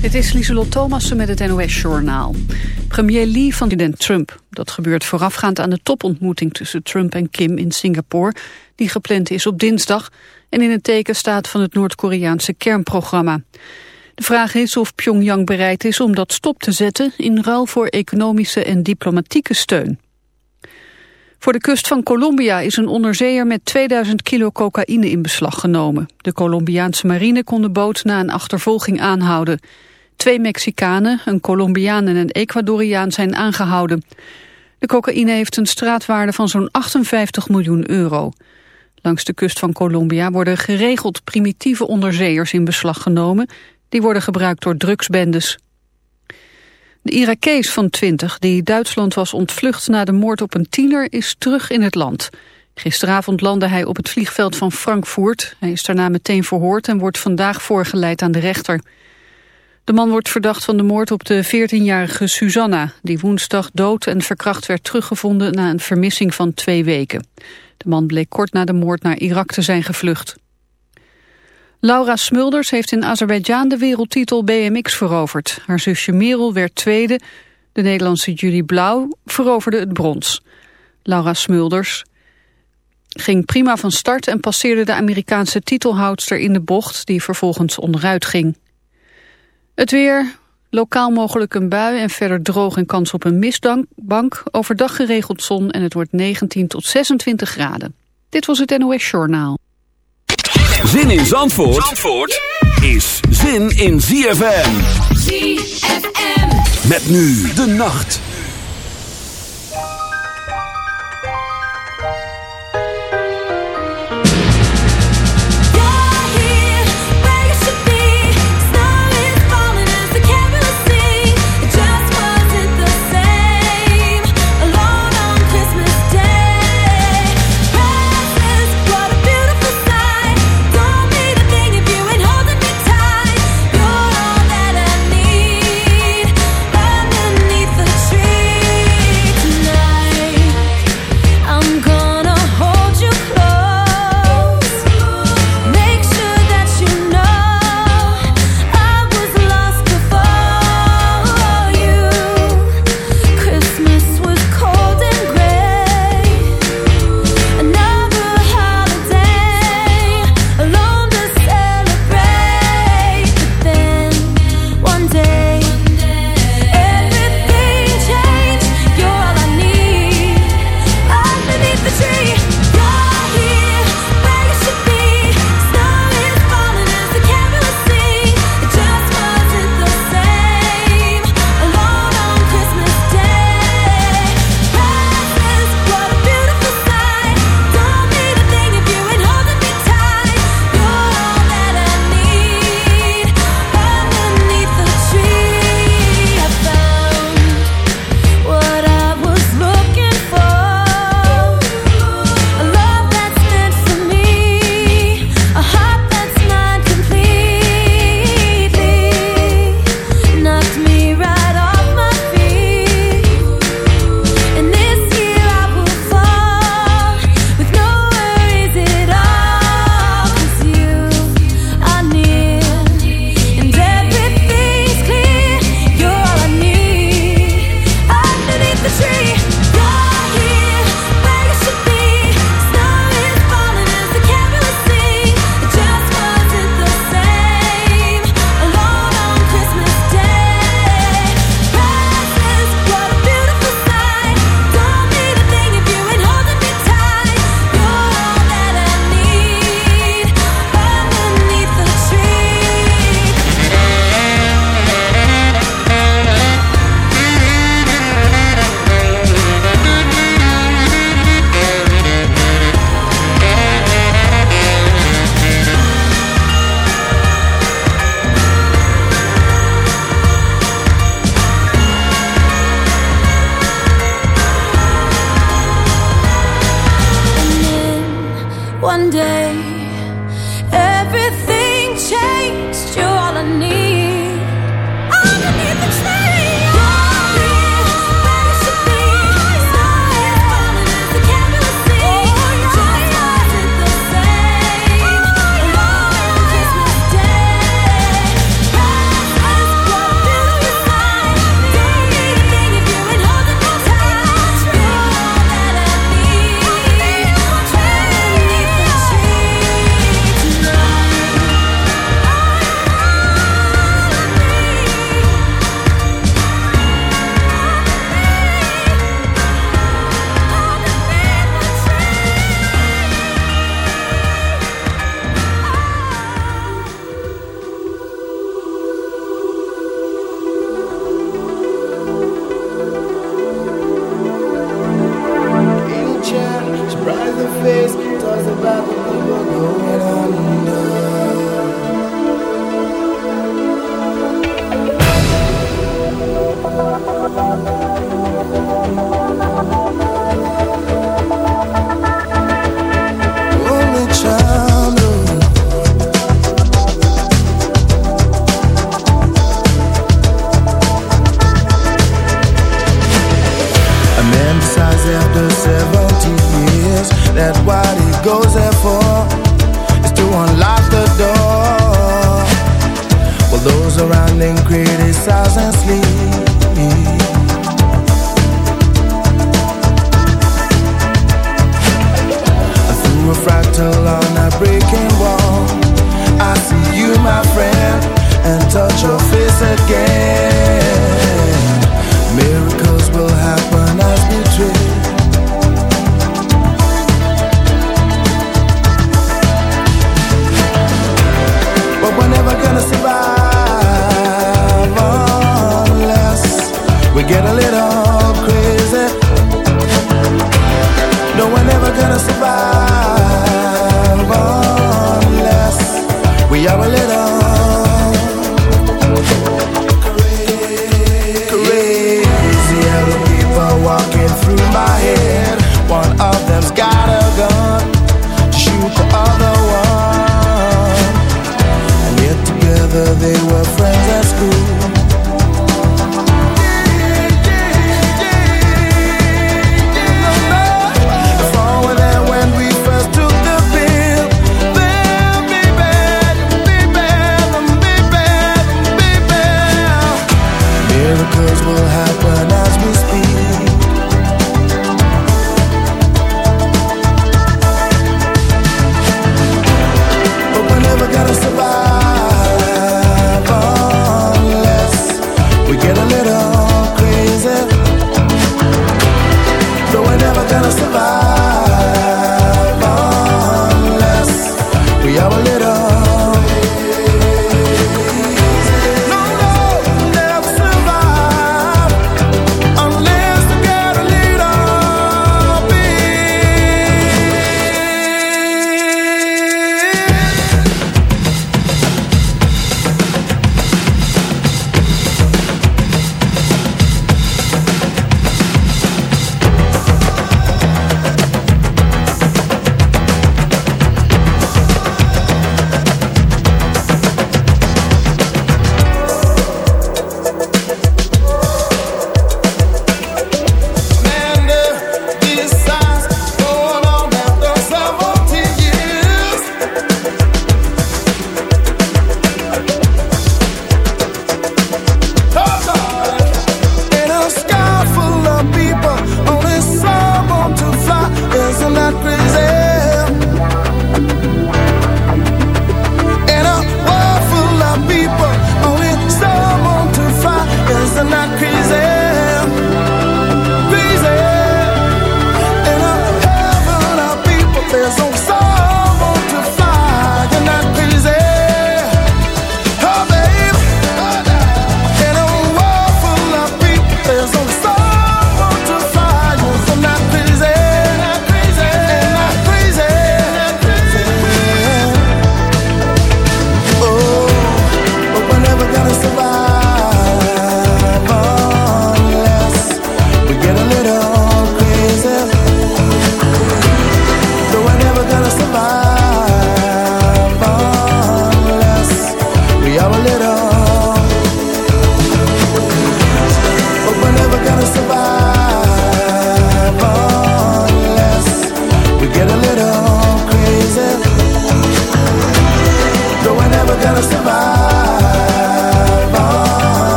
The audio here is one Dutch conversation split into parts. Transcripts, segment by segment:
Het is Lieselot Thomassen met het NOS-journaal. Premier Lee van president Trump. Dat gebeurt voorafgaand aan de topontmoeting tussen Trump en Kim in Singapore... die gepland is op dinsdag en in het teken staat van het Noord-Koreaanse kernprogramma. De vraag is of Pyongyang bereid is om dat stop te zetten... in ruil voor economische en diplomatieke steun. Voor de kust van Colombia is een onderzeeër met 2000 kilo cocaïne in beslag genomen. De Colombiaanse marine kon de boot na een achtervolging aanhouden. Twee Mexicanen, een Colombiaan en een Ecuadoriaan zijn aangehouden. De cocaïne heeft een straatwaarde van zo'n 58 miljoen euro. Langs de kust van Colombia worden geregeld primitieve onderzeeërs in beslag genomen. Die worden gebruikt door drugsbendes. De Irakees van 20, die Duitsland was ontvlucht na de moord op een tiener, is terug in het land. Gisteravond landde hij op het vliegveld van Frankfurt. Hij is daarna meteen verhoord en wordt vandaag voorgeleid aan de rechter. De man wordt verdacht van de moord op de 14-jarige Susanna... die woensdag dood en verkracht werd teruggevonden na een vermissing van twee weken. De man bleek kort na de moord naar Irak te zijn gevlucht. Laura Smulders heeft in Azerbeidzjan de wereldtitel BMX veroverd. Haar zusje Merel werd tweede. De Nederlandse Julie Blauw veroverde het brons. Laura Smulders ging prima van start en passeerde de Amerikaanse titelhoudster in de bocht... die vervolgens onderuit ging. Het weer, lokaal mogelijk een bui en verder droog en kans op een mistbank. Overdag geregeld zon en het wordt 19 tot 26 graden. Dit was het NOS Journaal. Zin in Zandvoort, Zandvoort is zin in ZFM. ZFM. Met nu de nacht.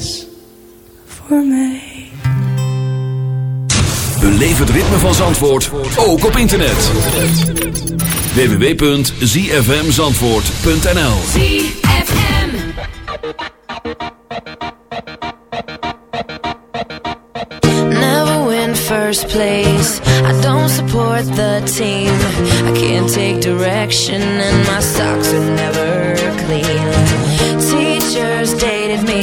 Alles voor mij. Beleef het ritme van Zandvoort, ook op internet. www.zfmzandvoort.nl ZFM. Never win first place. I don't support the team. I can't take direction, and my socks are never clean. Teachers dated me.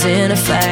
In a fight,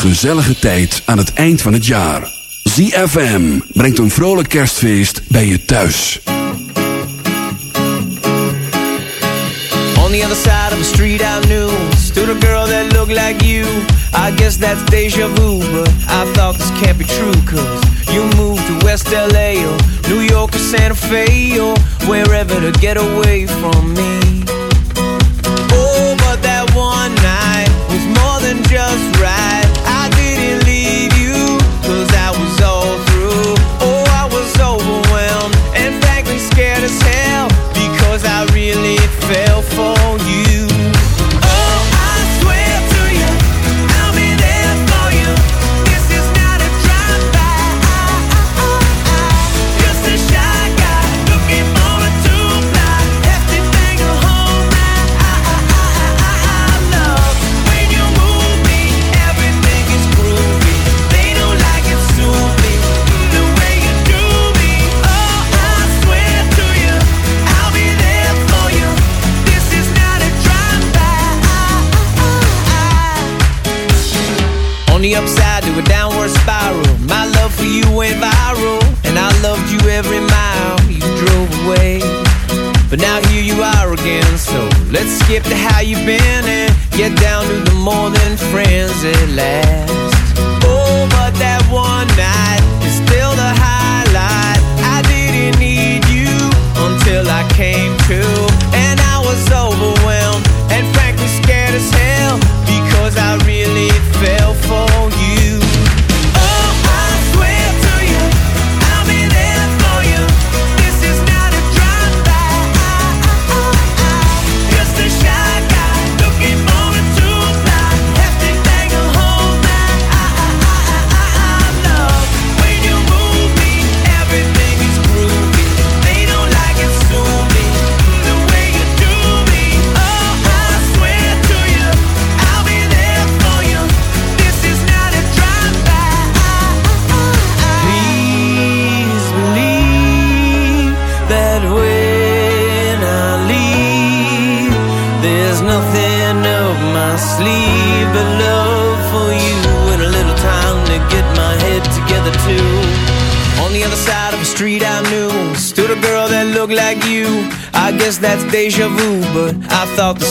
gezellige tijd aan het eind van het jaar. ZFM brengt een vrolijk kerstfeest bij je thuis. On the other side of the street I knew Stood a girl that looked like you I guess that's deja vu But I thought this can't be true Cause you moved to West LA Or New York or Santa Fe Or wherever to get away from me Let's skip to how you've been and get down to the morning friends at last. Oh, but that one night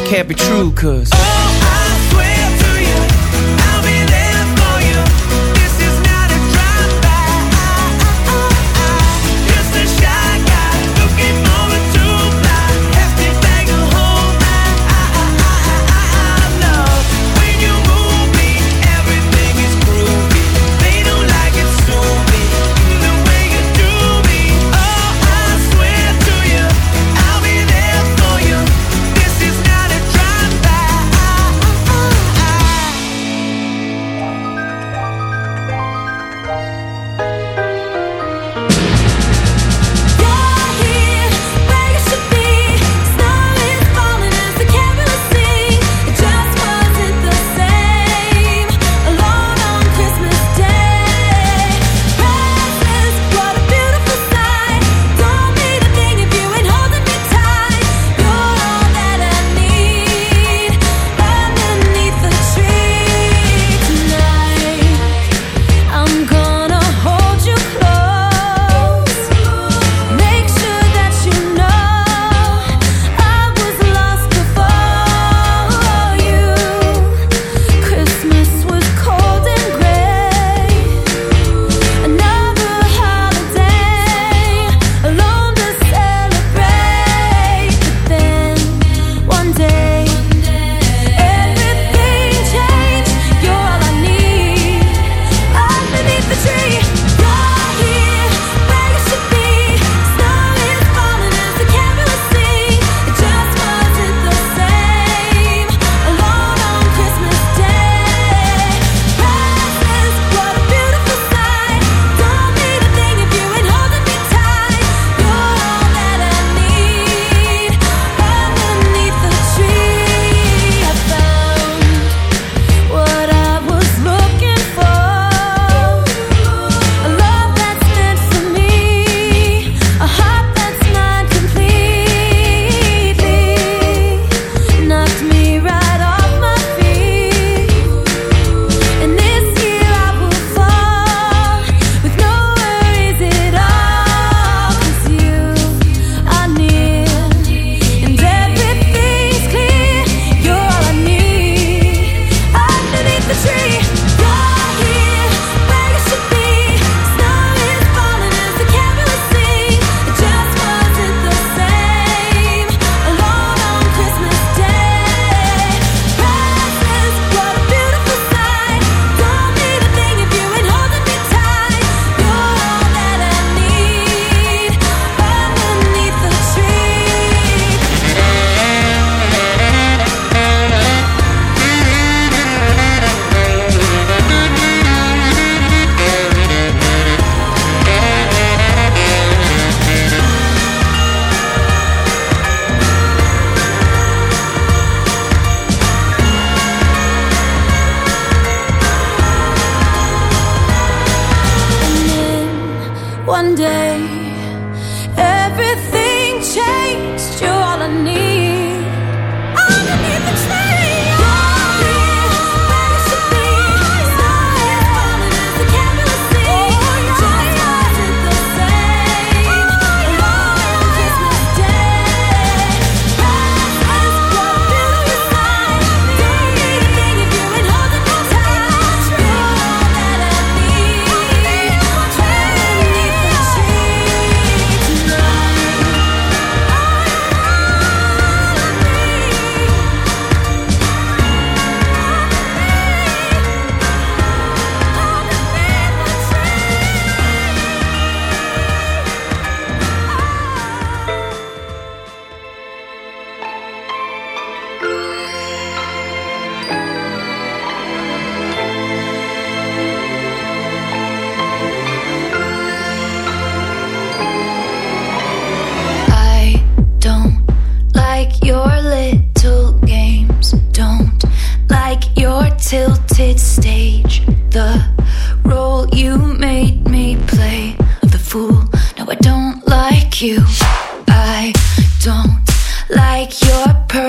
can't be true, cause. Oh, I don't like you. I don't like your perfect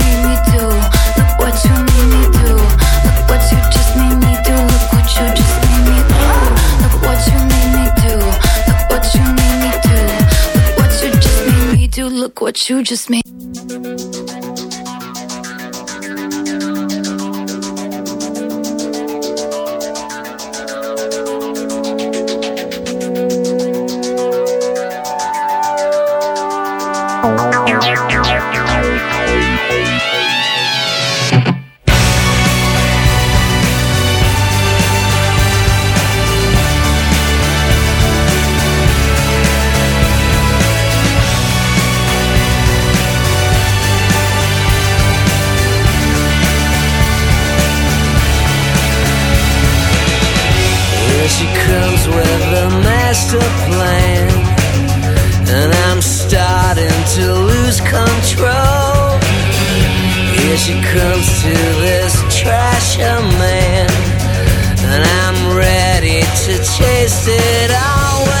what you just made. Lose control. Here she comes to this trasher man, and I'm ready to chase it all